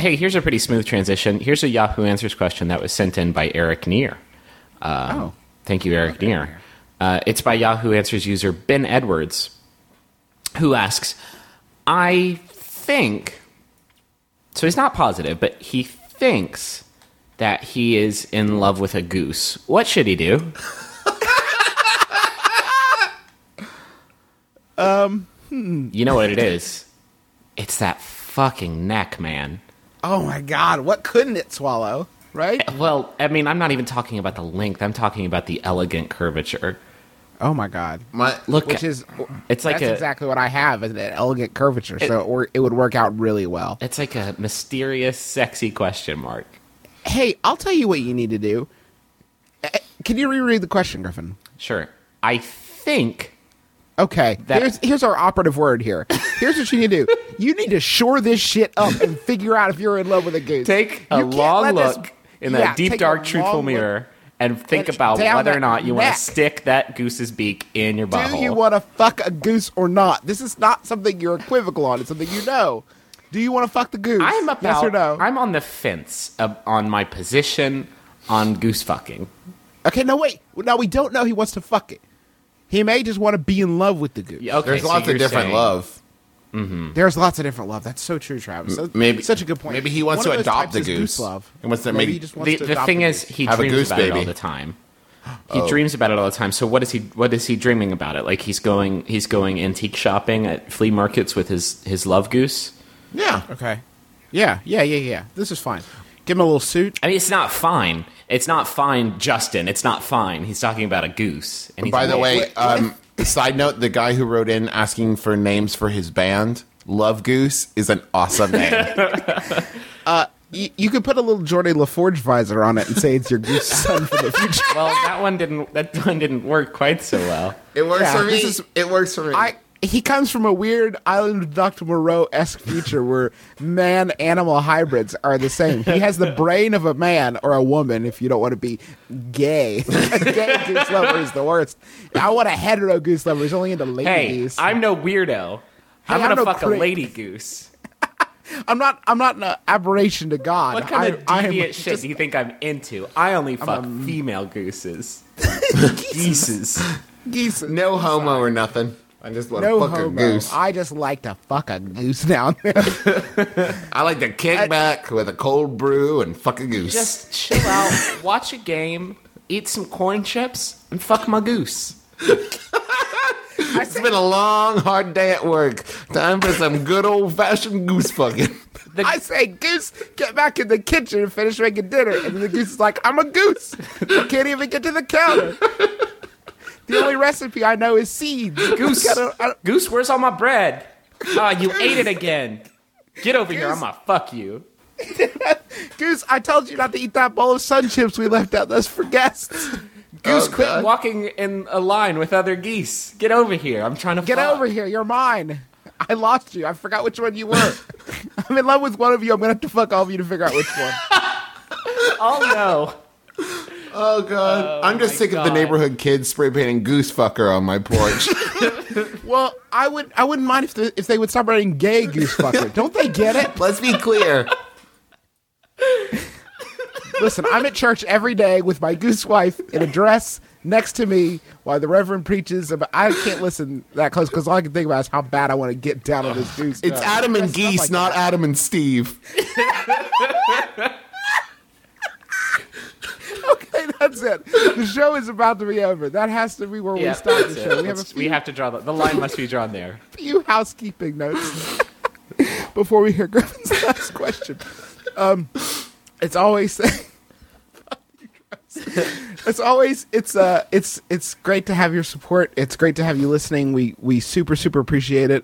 hey, here's a pretty smooth transition. Here's a Yahoo Answers question that was sent in by Eric Neer. Um, Oh. Thank you, Eric Neer. Uh, it's by Yahoo Answers user Ben Edwards, who asks, I think, so he's not positive, but he thinks that he is in love with a goose. What should he do? um, you know what it is? It's that fucking neck, man. Oh my god, what couldn't it swallow? Right? Well, I mean, I'm not even talking about the length. I'm talking about the elegant curvature. Oh my god. My Look, Which is it's like that's a exactly what I have is an elegant curvature, so it, wor- it would work out really well. it's like a mysterious, sexy question mark. Hey, I'll tell you what you need to do. Eh, Can you reread the question, Griffin? Sure. I think Okay, That- here's here's our operative word here. Here's what you need to do. You need to shore this shit up and figure out if you're in love with a goose. take a You can't long let this- look in Yeah, that deep, dark, truthful long look. mirror and think And about whether or not you want to stick that goose's beak in your Do you want to fuck a goose or not? This is not something you're equivocal on. It's something you know. Do you want to fuck the goose? I'm about. yes or no? I'm on the fence of, on my position on goose fucking. okay, no wait. Now we don't know he wants to fuck it. He may just want to be in love with the goose. Okay, there's so lots of different saying- love. There's lots of different love. That's so true, Travis. That's Maybe such a good point. Maybe he wants One to adopt types the is goose. love. He wants to maybe maybe- he just wants The, to the adopt thing is, goose. he Have a dreams goose about it all the time. He dreams about it all the time. So what is he? What is he dreaming about it? Like he's going, he's going antique shopping at flea markets with his his love goose. Yeah. okay. Yeah, yeah, yeah, yeah. This is fine. Give him a little suit. I mean, it's not fine. It's not fine, Justin. It's not fine. He's talking about a goose. And he's By the like, way, Wait, um, side note: the guy who wrote in asking for names for his band, Love Goose, is an awesome name. Uh, you, you could put a little Geordi LaForge visor on it and say it's your goose son for the future. well, that one didn't. That one didn't work quite so well. it works Yeah, for me. this is- it works for me. I he comes from a weird Island of Dr. Moreau esque future where man animal hybrids are the same. He has the brain of a man or a woman if you don't want to be gay. gay goose lover is the worst. I want a hetero goose lover who's only into lady Hey, goose. I'm no weirdo. I'm I'm gonna no fuck a lady goose. I'm not I'm not an aberration to God. What kind of I, I am deviant shit just- do you think I'm into? I only fuck female gooses. Geeses. geese. no homo or nothing. I just want to No fuck homo. a goose. I, I just like to fuck a goose now and then. like to kick back with a cold brew and fuck a goose. Just chill out, watch a game, eat some corn chips, and fuck my goose. it's been a long, hard day at work. Time for some good old fashioned goose fucking. I say, Goose, get back in the kitchen and finish making dinner. And the goose is like, I'm a goose. I can't even get to the counter. The only recipe I know is seeds. Goose, Gotta- goose, where's all my bread? Ah, you ate it again. Get over here, I'm gonna fuck you. goose, I told you not to eat that bowl of sun chips we left out. That's for guests. Goose, Oh, quit God. walking in a line with other geese. Get over here. I'm trying to Get fuck. over here. You're mine. I lost you. I forgot which one you were. I'm in love with one of you. I'm going to have to fuck all of you to figure out which one. Oh no. Oh god. Oh, I'm just sick of the neighborhood kids spray painting goose fucker on my porch. Well, I would I wouldn't mind if the, if they would stop writing gay goose fucker. Don't they get it? Let's be clear. Listen, I'm at church every day with my goose wife in a dress next to me while the reverend preaches. About, I can't listen that close because all I can think about is how bad I want to get down on this goose. It's Adam and Geese, like not Adam and Steve. Okay, that's it. The show is about to be over. That has to be where we Yeah, stop that's the show. We have few, we have to draw the, the line must be drawn there. A few housekeeping notes before we hear Griffin's last question. Um, it's always. it's always it's uh it's it's great to have your support. It's great to have you listening. We we super super appreciate it.